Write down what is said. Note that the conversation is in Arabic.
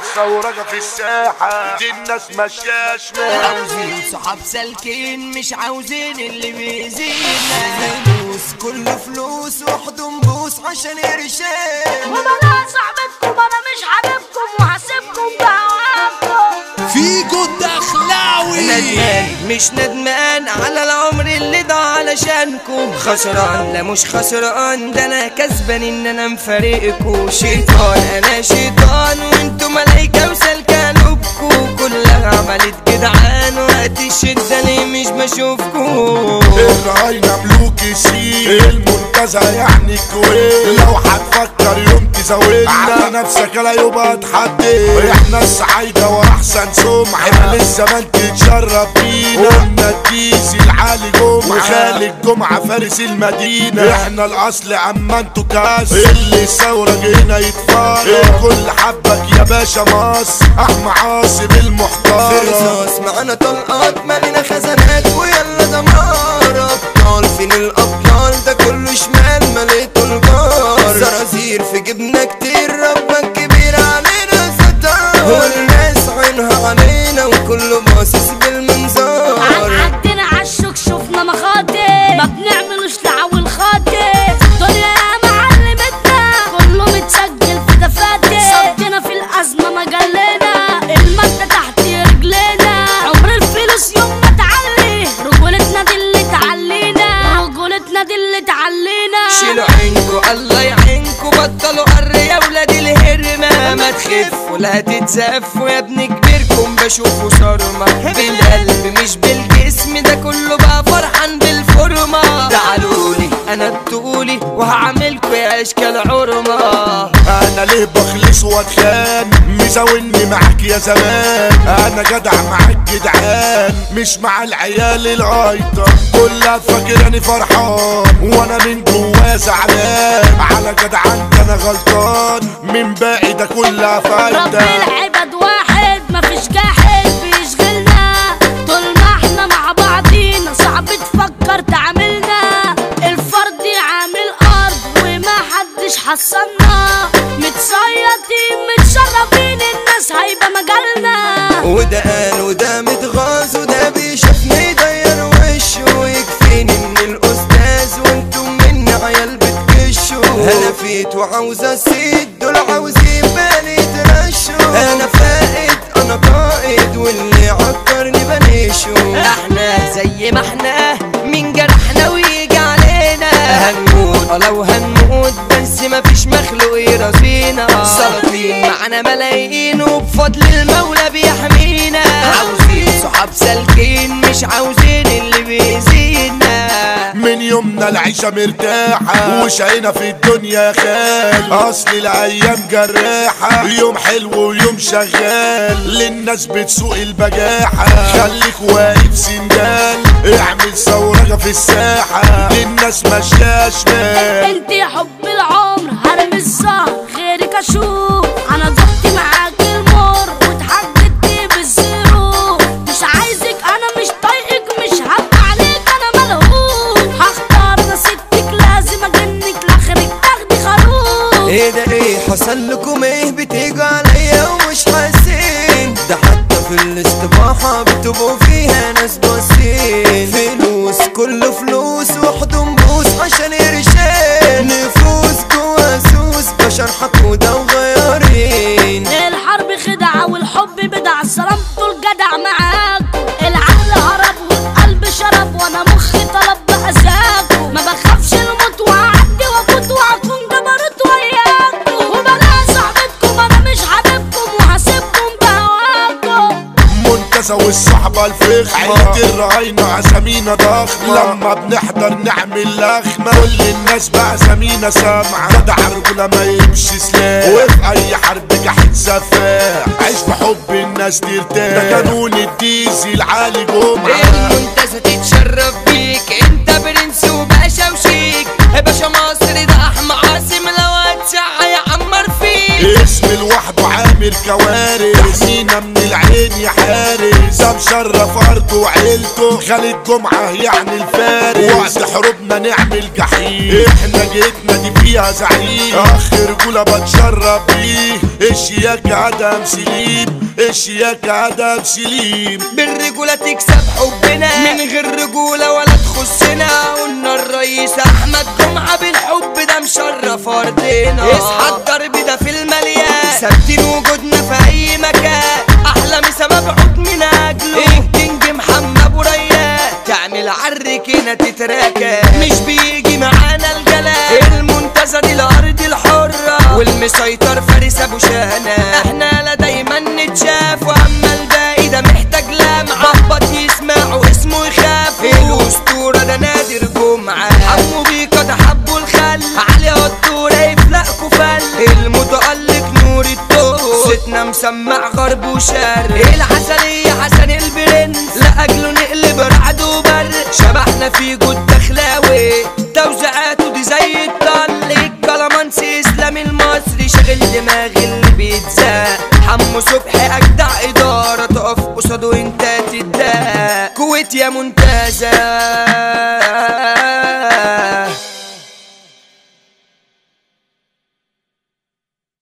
الثورة في الساحة. دي الناس شمال عاوزين صحاب سالكين مش عاوزين اللي بيزيدنا فلوس كله فلوس وحدهم بوس عشان يرشين. وبلا صاحبتكم أنا مش حبيبكم وهسيبكم بعواقبكم فيجو الدخلاوي ندمان مش ندمان على العمر اللي ضاع علشانكم. خسران لا مش خسران ده أنا كسبان إن أنا مفارقكوا شيطان أنا شيطان وانتوا ملايكة وسلكانوبكوا كلها عملت جدعان وقت الشدة ليه مش بشوفكوا الرهاينة ملوك الشيء المنتزه يعني الكويت لو هتفكر يوم تزودنا على نفسك لا يبقى تحدي إحنا السعايدة واحسن سمعة. إحنا لسه ما انت تشرف بينا. قلنا الديسي العالي جمعة. وخالي الجمعة فارس المدينة. إحنا الأصل اما أنتوا كاس اللي ثورة جينا يتفارق كل حبك يا باشا مصر أحمى عاصم المحترم معانا طلقات. مالنا خزانات. ويلا دمار. ما تخفوا لا تتزفوا يا ابن كبيركم بشوفوا صرمة. بالقلب مش بالجسم ده كله بقى فرحان بالفورمة تعالولي أنا الطولي وهعملكوا يا اشكال عرمة أنا ليه بخلص وأتخان؟ مزاولني معاك يا زمان. أنا جدع معاك جدعان مش مع العيال الغايطة كلها فاكراني فرحان وأنا من زعلان على جدعان أنا غلطان. من باقي ده كلها رب فايدة العباد واحد مفيش جاحد بيشغلنا. طول ما إحنا مع بعضينا صعب تفكر تعاملنا. الفرد عامل أرض وما حدش حصلنا. متصيطين متشرفين الناس هيبقى مجالنا. وده قال وده فيت وعاوز اسيد دول عاوزين بالي يترشوا أنا فائد أنا قائد واللي عكرني بنيشه إحنا زي ما إحنا مين جرحنا ويجي علينا. هنموت لو هنموت بس مفيش مخلوق يرضينا. سلاطين معانا ملايين وبفضل المولى بيحمينا. عاوزين صحاب سالكين مش عاوزين من يومنا العيشة مرتاحة. وشقينا في الدنيا خال أصل الأيام جراحة. يوم حلو ويوم شغال. للناس بتسوق البجاحة. خليك واقف سندال. اعمل ثورة في الساحة. للناس ماشية شمال انت حب إيه ده إيه حصل لكم إيه؟ بتيجوا عليا ومش حاسين. ده حتى في الاستباحة بتبقوا فيها ناس باصين فلوس كله فلوس منتزه والصحبة الفخمة. عيلة الرهاينة أسامينا ضخمة. لما بنحضر نعمل لخمة. كل الناس بقى سمينا سامعة. جدع رجولة ما يمشي سلاح. وفي أي حرب جحد سفاح. عيش بحب الناس دي ارتاح. ده قانون الديزي العالي جمعة. المنتزه تتشرف بيك؟ أنت برنس وباشا وشيك باشا مصري ده أحمى عاصم لو هتسعى يعمر فيك. اسم لوحده عامل كوارث. مشرف ارضه وعيلته خالد جمعة يعني الفارس. وقت حروبنا نعمل جحيم. إحنا جيتنا دي فيها زعيم. اخ رجولة بتشرف بيه. الشياكة آدم سليم؟ الشياكة آدم سليم؟ بالرجولة تكسب حبنا. من غير رجولة ولا تخصنا. قلنا الرئيس أحمد جمعة بالحب ده مشرف أرضنا. اصحى الضرب ده في المليان. ثابتين وجودنا عركنا تتراكى مش بيجي معانا الجلال. المنتزه دي الأرض الحرة. والمسيطر فارس أبو شهنة. إحنا لا دايما نتشاف. وأما الباقي ده محتاج لمعة بابط يسمعوا اسمه يخاف. الأسطورة ده نادر جمعة. حمو بيكا ده حبوا الخل. علي الدورة يفلقكوا فل. المتألق نور الدور صوتنا مسمع غرب وشرق في جود دخلاوي توزيعاته دي زي الطل الكلامانسي اسلامي المصري شغل دماغ اللي بيتزاق حمو صبحي اجدع إدارة. تقف قصاده انت تداق كويت يا منتزه